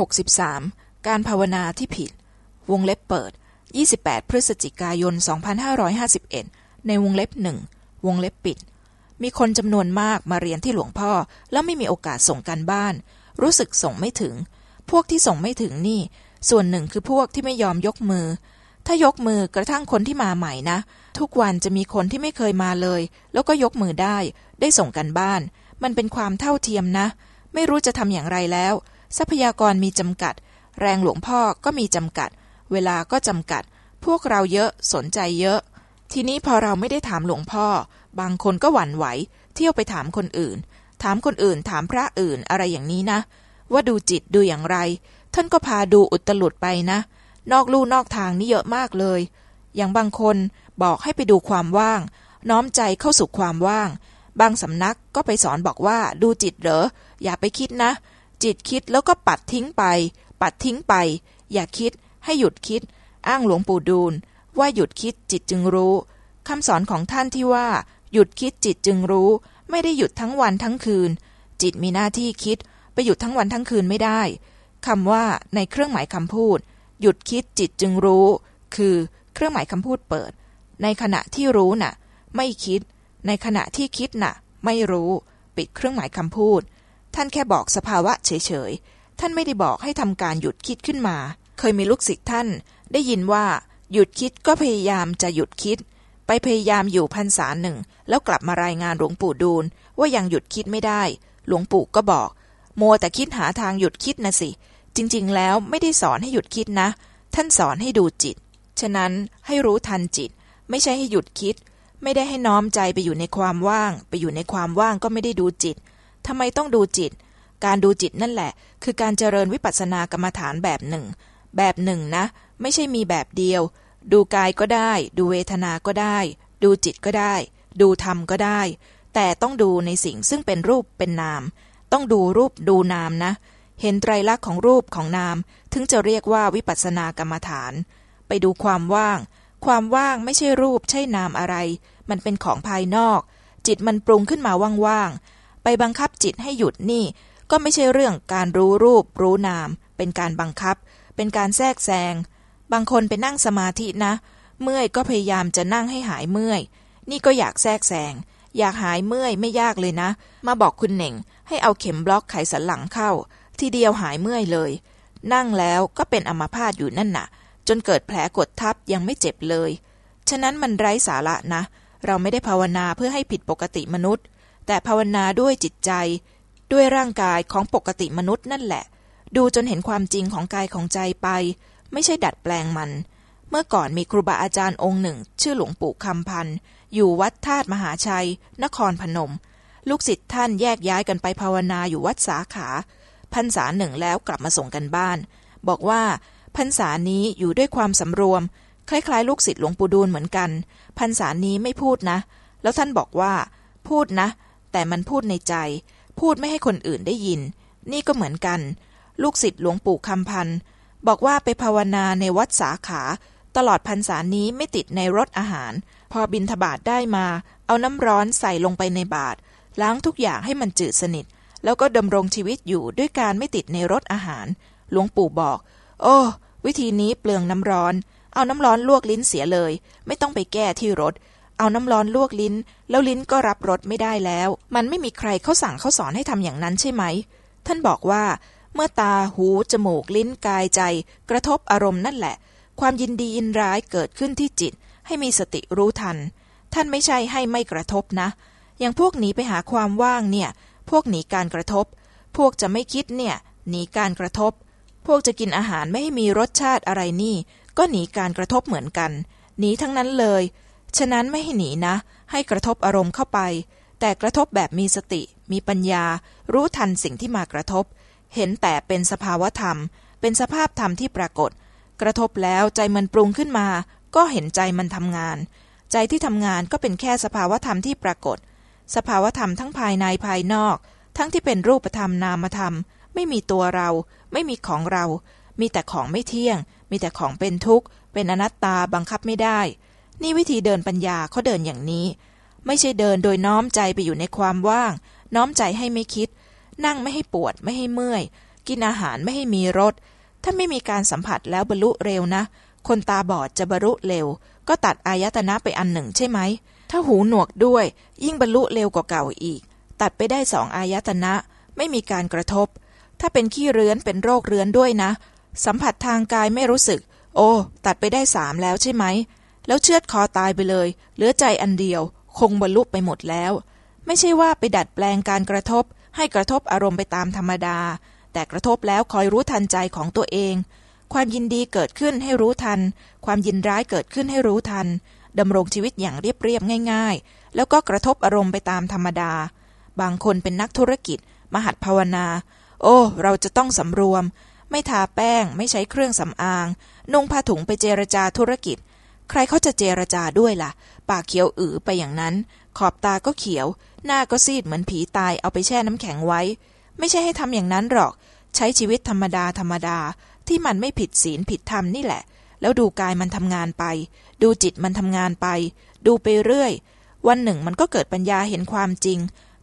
63. การภาวนาที่ผิด วงเล็บเปิด 28 พฤศจิกายน 2551 ในวงเล็บหนึ่งวงเล็บปิด มีคนจำนวนมากมาเรียนที่หลวงพ่อ แล้วไม่มีโอกาสส่งกันบ้าน รู้สึกส่งไม่ถึง พวกที่ส่งไม่ถึงนี่ ส่วนหนึ่งคือพวกที่ไม่ยอมยกมือ ถ้ายกมือกระทั่งคนที่มาใหม่นะ ทุกวันจะมีคนที่ไม่เคยมาเลย แล้วก็ยกมือได้ ได้ส่งกันบ้าน มันเป็นความเท่าเทียมนะ ไม่รู้จะทำอย่างไรแล้ว ทรัพยากรมีจำกัด แรงหลวงพ่อก็มีจำกัด เวลาก็จำกัด พวกเราเยอะสนใจเยอะ ทีนี้พอเราไม่ได้ถามหลวงพ่อ บางคนก็หวั่นไหว เที่ยวไปถามคนอื่น ถามคนอื่นถามพระอื่นอะไรอย่างนี้นะ ว่าดูจิตดูอย่างไร ท่านก็พาดูอุตลุดไปนะ นอกลู่นอกทางนี่เยอะมากเลย อย่างบางคนบอกให้ไปดูความว่าง น้อมใจเข้าสู่ความว่าง บางสำนักก็ไปสอนบอกว่าดูจิตเหรออย่าไปคิดนะ จิตคิดแล้วก็ปัดทิ้งไป ปัดทิ้งไป อย่าคิด ให้หยุดคิด อ้างหลวงปู่ดูล ว่าหยุดคิดจิตจึงรู้คำสอนของท่านที่ว่า หยุดคิดจิตจึงรู้ ไม่ได้หยุดทั้งวันทั้งคืน จิตมีหน้าที่คิด ไปหยุดทั้งวันทั้งคืนไม่ได้คำว่าในเครื่องหมายคำพูด หยุดคิดจิตจึงรู้ คือเครื่องหมายคำพูดเปิด ในขณะที่รู้น่ะ ไม่คิด ในขณะที่คิดน่ะ ไม่รู้ ปิดเครื่องหมายคำพูด ท่านแค่บอกสภาวะเฉยๆ ท่านไม่ได้บอกให้ทำการหยุดคิดขึ้นมา เคยมีลูกศิษย์ท่าน ได้ยินว่าหยุดคิดก็พยายามจะหยุดคิด ไปพยายามอยู่พรรษาหนึ่ง แล้วกลับมารายงานหลวงปู่ดูลว่ายังหยุดคิดไม่ได้ หลวงปู่ก็บอก มัวแต่คิดหาทางหยุดคิดนะสิ จริงๆ แล้วไม่ได้สอนให้หยุดคิดนะ ท่านสอนให้ดูจิต ฉะนั้นให้รู้ทันจิต ไม่ใช่ให้หยุดคิด ไม่ได้ให้น้อมใจไปอยู่ในความว่าง ไปอยู่ในความว่างก็ไม่ได้ดูจิต ทำไมต้องดูจิต การดูจิตนั่นแหละ คือการเจริญวิปัสสนากรรมฐานแบบหนึ่ง แบบหนึ่งนะ ไม่ใช่มีแบบเดียว ดูกายก็ได้ ดูเวทนาก็ได้ ดูจิตก็ได้ ดูธรรมก็ได้ แต่ต้องดูในสิ่งซึ่งเป็นรูปเป็นนาม ต้องดูรูปดูนามนะ เห็นไตรลักษณ์ของรูปของนาม ถึงจะเรียกว่าวิปัสสนากรรมฐาน ไปดูความว่าง ความว่างไม่ใช่รูปใช่นามอะไร มันเป็นของภายนอกจิตมันปรุงขึ้นมาว่างๆ ไปบังคับจิตให้หยุดนี่ ก็ไม่ใช่เรื่องการรู้รูปรู้นาม เป็นการบังคับ เป็นการแทรกแซง บางคนไปนั่งสมาธินะ เมื่อยก็พยายามจะนั่งให้หายเมื่อย นี่ก็อยากแทรกแซง อยากหายเมื่อยไม่ยากเลยนะ มาบอกคุณเหน่ง ให้เอาเข็มบล็อกไขสันหลังเข้า ทีเดียวหายเมื่อยเลย นั่งแล้วก็เป็นอัมาพาตอยู่นั่นน่ะ จนเกิดแผลกดทับยังไม่เจ็บเลย ฉะนั้นมันไร้สาระนะ เราไม่ได้ภาวนาเพื่อให้ผิดปกติมนุษย์ แต่ภาวนาด้วยจิตใจ ด้วยร่างกายของปกติมนุษย์นั่นแหละ ดูจนเห็นความจริงของกายของใจไป ไม่ใช่ดัดแปลงมัน เมื่อก่อนมีครูบาอาจารย์องค์หนึ่ง ชื่อหลวงปู่คำพันธ์อยู่วัดธาตุมหาชัย นครพนม ลูกศิษย์ท่านแยกย้ายกันไปภาวนาอยู่วัดสาขาพรรษาหนึ่งแล้วกลับมาส่งกันบ้าน บอกว่าพรรษานี้อยู่ด้วยความสำรวม คล้ายๆ ลูกศิษย์หลวงปู่ดูลเหมือนกันพรรษานี้ไม่พูดนะ แล้วท่านบอกว่า พูดนะ แต่มันพูดในใจ พูดไม่ให้คนอื่นได้ยิน นี่ก็เหมือนกัน ลูกศิษย์หลวงปู่คำพันธ์บอกว่าไปภาวนาในวัดสาขา ตลอดพรรษานี้ไม่ติดในรถอาหาร พอบินทบาทได้มา เอาน้ำร้อนใส่ลงไปในบาตรล้างทุกอย่างให้มันจืดสนิท แล้วก็ดำรงชีวิตอยู่ด้วยการไม่ติดในรถอาหาร หลวงปู่บอก โอ้วิธีนี้เปลืองน้ำร้อน เอาน้ำร้อนลวกลิ้นเสียเลย ไม่ต้องไปแก้ที่รถ เอาน้ำร้อนลวกลิ้น แล้วลิ้นก็รับรสไม่ได้แล้ว มันไม่มีใครเขาสั่งเขาสอนให้ทำอย่างนั้นใช่ไหม ท่านบอกว่า เมื่อตาหูจมูกลิ้นกายใจ กระทบอารมณ์นั่นแหละ ความยินดียินร้ายเกิดขึ้นที่จิต ให้มีสติรู้ทัน ท่านไม่ใช่ให้ไม่กระทบนะ อย่างพวกหนีไปหาความว่างเนี่ย พวกหนีการกระทบ พวกจะไม่คิดเนี่ยหนีการกระทบ พวกจะกินอาหารไม่ให้มีรสชาติอะไรนี่ ก็หนีการกระทบเหมือนกัน หนีทั้งนั้นเลย ฉะนั้นไม่ให้หนีนะ ให้กระทบอารมณ์เข้าไป แต่กระทบแบบมีสติ มีปัญญา รู้ทันสิ่งที่มากระทบ เห็นแต่เป็นสภาวธรรม เป็นสภาพธรรมที่ปรากฏ กระทบแล้วใจมันปรุงขึ้นมา ก็เห็นใจมันทำงาน ใจที่ทำงานก็เป็นแค่สภาวธรรมที่ปรากฏ สภาวธรรมทั้งภายในภายนอก ทั้งที่เป็นรูปธรรมนามธรรม ไม่มีตัวเรา ไม่มีของเรา มีแต่ของไม่เที่ยง มีแต่ของเป็นทุกข์ เป็นอนัตตาบังคับไม่ได้ นี่วิธีเดินปัญญาเขาเดินอย่างนี้ ไม่ใช่เดินโดยน้อมใจไปอยู่ในความว่าง น้อมใจให้ไม่คิด นั่งไม่ให้ปวดไม่ให้เมื่อย กินอาหารไม่ให้มีรสถ้าไม่มีการสัมผัสแล้วบรรลุเร็วนะ คนตาบอดจะบรรลุเร็ว ก็ตัดอายตนะไปอันหนึ่งใช่ไหม ถ้าหูหนวกด้วย ยิ่งบรรลุเร็วกว่าเก่าอีก ตัดไปได้สองอายตนะ ไม่มีการกระทบ ถ้าเป็นขี้เรื้อนเป็นโรคเรื้อนด้วยนะ สัมผัสทางกายไม่รู้สึก โอ้ ตัดไปได้สามแล้วใช่ไหม แล้วเชือดคอตายไปเลย เหลือใจอันเดียว คงบรรลุไปหมดแล้ว ไม่ใช่ว่าไปดัดแปลงการกระทบ ให้กระทบอารมณ์ไปตามธรรมดา แต่กระทบแล้วคอยรู้ทันใจของตัวเอง ความยินดีเกิดขึ้นให้รู้ทัน ความยินร้ายเกิดขึ้นให้รู้ทันดำรงชีวิตอย่างเรียบๆง่าย ๆ แล้วก็กระทบอารมณ์ไปตามธรรมดา บางคนเป็นนักธุรกิจ มหัดภาวนา โอ้ เราจะต้องสำรวม ไม่ทาแป้ง ไม่ใช้เครื่องสำอาง นุ่งผ้าถุงไปเจรจาธุรกิจ ใครเขาจะเจรจาด้วยล่ะ ปากเขียวอือไปอย่างนั้น ขอบตาก็เขียว หน้าก็ซีดเหมือนผีตายเอาไปแช่น้ำแข็งไว้ ไม่ใช่ให้ทำอย่างนั้นหรอก ใช้ชีวิตธรรมดาธรรมดา ที่มันไม่ผิดศีลผิดธรรมนี่แหละ แล้วดูกายมันทำงานไป ดูจิตมันทำงานไป ดูไปเรื่อย วันหนึ่งมันก็เกิดปัญญาเห็นความจริง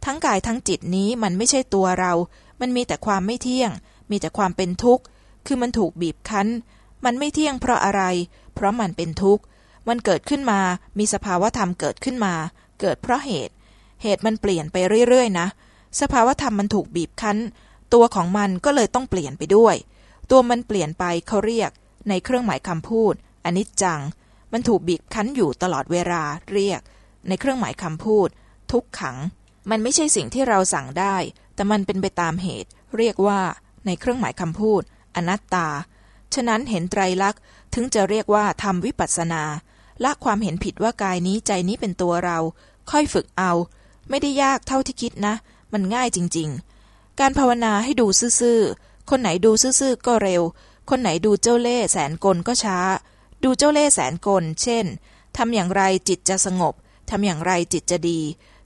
ทั้งกายทั้งจิตนี้มันไม่ใช่ตัวเรา มันมีแต่ความไม่เที่ยง มีแต่ความเป็นทุกข์ คือมันถูกบีบคั้น มันไม่เที่ยงเพราะอะไร เพราะมันเป็นทุกข์ มันเกิดขึ้นมา มีสภาวธรรมเกิดขึ้นมา เกิดเพราะเหตุ เหตุมันเปลี่ยนไปเรื่อยๆนะ สภาวธรรมมันถูกบีบคั้น ตัวของมันก็เลยต้องเปลี่ยนไปด้วย ตัวมันเปลี่ยนไปเขาเรียก ในเครื่องหมายคำพูดอนิจจัง มันถูกบีบคั้นอยู่ตลอดเวลาเรียก ในเครื่องหมายคำพูด ทุกขัง มันไม่ใช่สิ่งที่เราสั่งได้ แต่มันเป็นไปตามเหตุ เรียกว่า ในเครื่องหมายคำพูด อนัตตา ฉะนั้นเห็นไตรลักษณ์ถึงจะเรียกว่าทำวิปัสสนา ละความเห็นผิดว่ากายนี้ใจนี้เป็นตัวเรา ค่อยฝึกเอา ไม่ได้ยากเท่าที่คิดนะ มันง่ายจริง ๆ การภาวนาให้ดูซื่อๆ คนไหนดูซื่อๆ ก็เร็ว คนไหนดูเจ้าเล่ห์แสนกลก็ช้า ดูเจ้าเล่ห์แสนกล เช่นทำอย่างไรจิตจะสงบทำอย่างไรจิตจะดี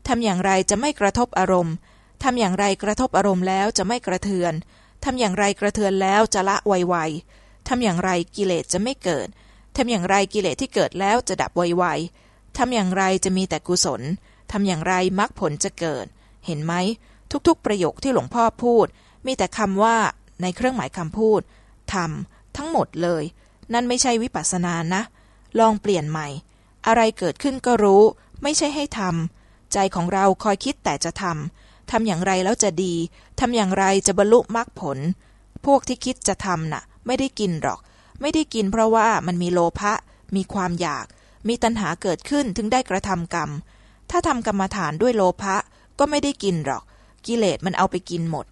ทำอย่างไรจะไม่กระทบอารมณ์ทำอย่างไรกระทบอารมณ์แล้วจะไม่กระเทือนทำอย่างไรกระเทือนแล้วจะละไวๆทำอย่างไรกิเลสจะไม่เกิด ทำอย่างไรกิเลสที่เกิดแล้วจะดับไวๆทำอย่างไรจะมีแต่กุศลทำอย่างไรมรรคผลจะเกิด เห็นไหม ทุกๆ ประโยคที่หลวงพ่อพูด มีแต่คำว่าในเครื่องหมายคำพูดทำทั้งหมดเลย นั่นไม่ใช่วิปัสสนานะ ลองเปลี่ยนใหม่ อะไรเกิดขึ้นก็รู้ ไม่ใช่ให้ทำใจของเราคอยคิดแต่จะทำทำอย่างไรแล้วจะดีทำอย่างไรจะบรรลุมรรคผล พวกที่คิดจะทำน่ะ ไม่ได้กินหรอก ไม่ได้กินเพราะว่ามันมีโลภะมีความอยาก มีตัณหาเกิดขึ้นถึงได้กระทำกรรม ถ้าทำกรรมฐานด้วยโลภะก็ไม่ได้กินหรอก กิเลสมันเอาไปกินหมด